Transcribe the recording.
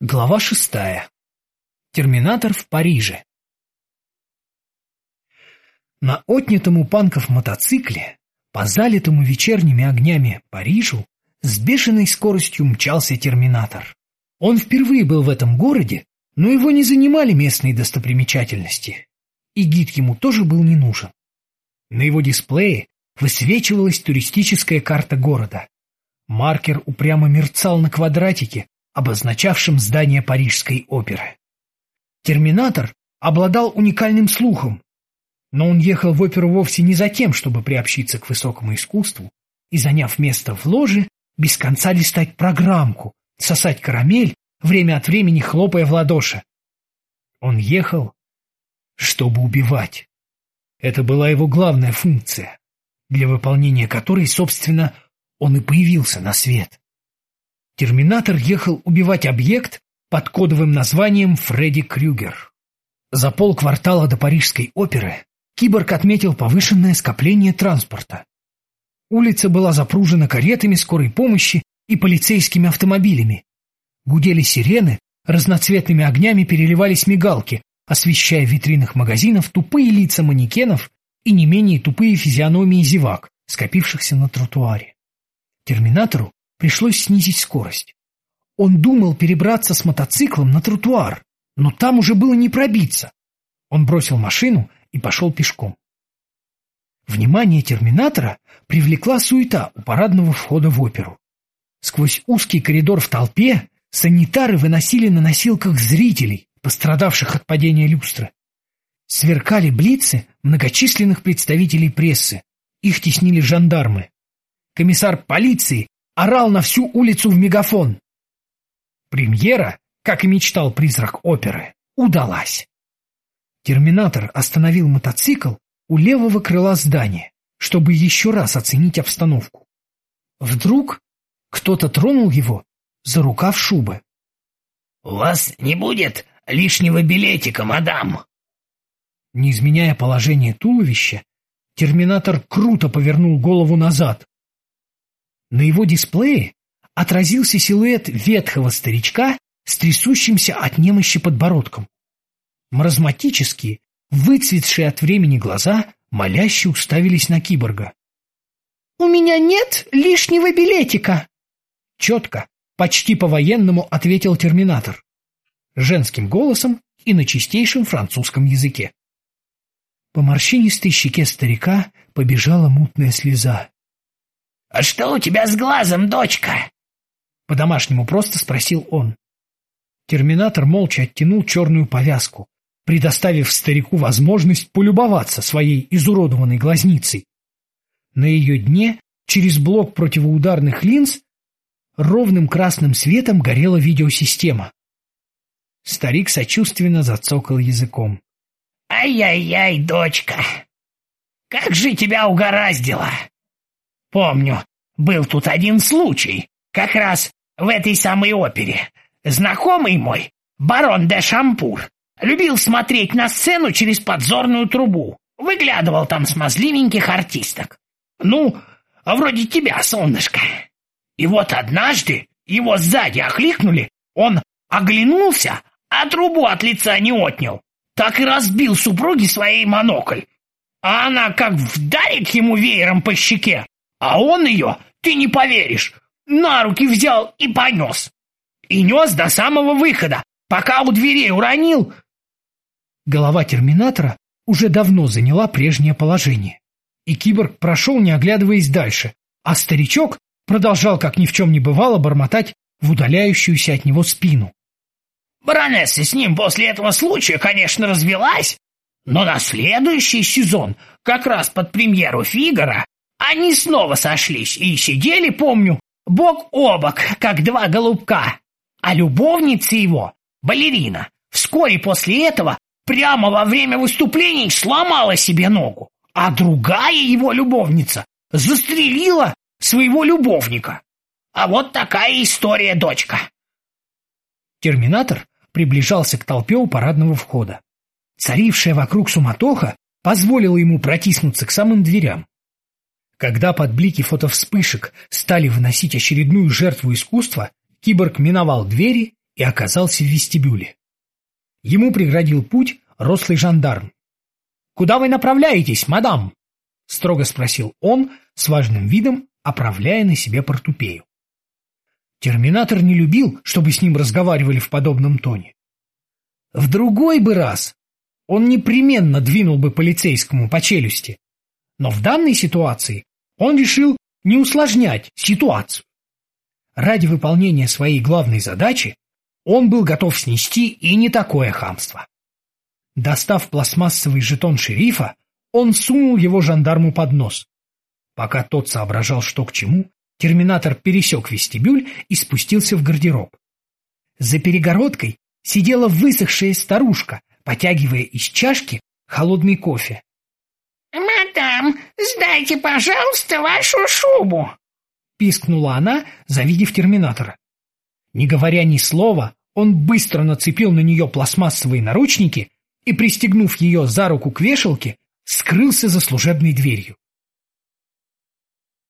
Глава шестая. Терминатор в Париже. На отнятом у панков мотоцикле по залитому вечерними огнями Парижу с бешеной скоростью мчался терминатор. Он впервые был в этом городе, но его не занимали местные достопримечательности, и гид ему тоже был не нужен. На его дисплее высвечивалась туристическая карта города. Маркер упрямо мерцал на квадратике, обозначавшим здание Парижской оперы. Терминатор обладал уникальным слухом, но он ехал в оперу вовсе не за тем, чтобы приобщиться к высокому искусству и, заняв место в ложе, без конца листать программку, сосать карамель, время от времени хлопая в ладоши. Он ехал, чтобы убивать. Это была его главная функция, для выполнения которой, собственно, он и появился на свет. Терминатор ехал убивать объект под кодовым названием Фредди Крюгер. За полквартала до Парижской оперы киборг отметил повышенное скопление транспорта. Улица была запружена каретами скорой помощи и полицейскими автомобилями. Гудели сирены, разноцветными огнями переливались мигалки, освещая в витринах магазинов тупые лица манекенов и не менее тупые физиономии зевак, скопившихся на тротуаре. Терминатору пришлось снизить скорость. Он думал перебраться с мотоциклом на тротуар, но там уже было не пробиться. Он бросил машину и пошел пешком. Внимание терминатора привлекла суета у парадного входа в оперу. Сквозь узкий коридор в толпе санитары выносили на носилках зрителей, пострадавших от падения люстры. Сверкали блицы многочисленных представителей прессы. Их теснили жандармы. Комиссар полиции орал на всю улицу в мегафон. Премьера, как и мечтал призрак оперы, удалась. Терминатор остановил мотоцикл у левого крыла здания, чтобы еще раз оценить обстановку. Вдруг кто-то тронул его за рукав шубы. — У вас не будет лишнего билетика, мадам? Не изменяя положение туловища, терминатор круто повернул голову назад, на его дисплее отразился силуэт ветхого старичка с трясущимся от немощи подбородком. Маразматические, выцветшие от времени глаза моляще уставились на киборга. «У меня нет лишнего билетика!» Четко, почти по-военному ответил терминатор. Женским голосом и на чистейшем французском языке. По морщинистой щеке старика побежала мутная слеза. «А что у тебя с глазом, дочка?» По-домашнему просто спросил он. Терминатор молча оттянул черную повязку, предоставив старику возможность полюбоваться своей изуродованной глазницей. На ее дне, через блок противоударных линз, ровным красным светом горела видеосистема. Старик сочувственно зацокал языком. «Ай-яй-яй, дочка! Как же тебя угораздило! Помню, был тут один случай, как раз в этой самой опере. Знакомый мой, барон де Шампур, любил смотреть на сцену через подзорную трубу. Выглядывал там смазливеньких артисток. Ну, вроде тебя, солнышко. И вот однажды его сзади окликнули, он оглянулся, а трубу от лица не отнял. Так и разбил супруге своей монокль. А она как вдарит ему веером по щеке, а он ее, ты не поверишь, на руки взял и понес. И нес до самого выхода, пока у дверей уронил. Голова терминатора уже давно заняла прежнее положение. И киборг прошел, не оглядываясь дальше, а старичок продолжал, как ни в чем не бывало, бормотать в удаляющуюся от него спину. Баронесса с ним после этого случая, конечно, развелась, но на следующий сезон, как раз под премьеру «Фигара», они снова сошлись и сидели, помню, бок о бок, как два голубка. А любовница его, балерина, вскоре после этого прямо во время выступлений сломала себе ногу, а другая его любовница застрелила своего любовника. А вот такая история, дочка. Терминатор приближался к толпе у парадного входа. Царившая вокруг суматоха позволила ему протиснуться к самым дверям. Когда под блики фотовспышек стали выносить очередную жертву искусства, киборг миновал двери и оказался в вестибюле. Ему преградил путь рослый жандарм. «Куда вы направляетесь, мадам?» — строго спросил он с важным видом, оправляя на себе портупею. Терминатор не любил, чтобы с ним разговаривали в подобном тоне. В другой бы раз он непременно двинул бы полицейскому по челюсти, но в данной ситуации он решил не усложнять ситуацию. Ради выполнения своей главной задачи он был готов снести и не такое хамство. Достав пластмассовый жетон шерифа, он сунул его жандарму под нос. Пока тот соображал, что к чему, терминатор пересек вестибюль и спустился в гардероб. За перегородкой сидела высохшая старушка, потягивая из чашки холодный кофе. «Мадам, сдайте, пожалуйста, вашу шубу!» — пискнула она, завидев терминатора. Не говоря ни слова, он быстро нацепил на нее пластмассовые наручники и, пристегнув ее за руку к вешалке, скрылся за служебной дверью.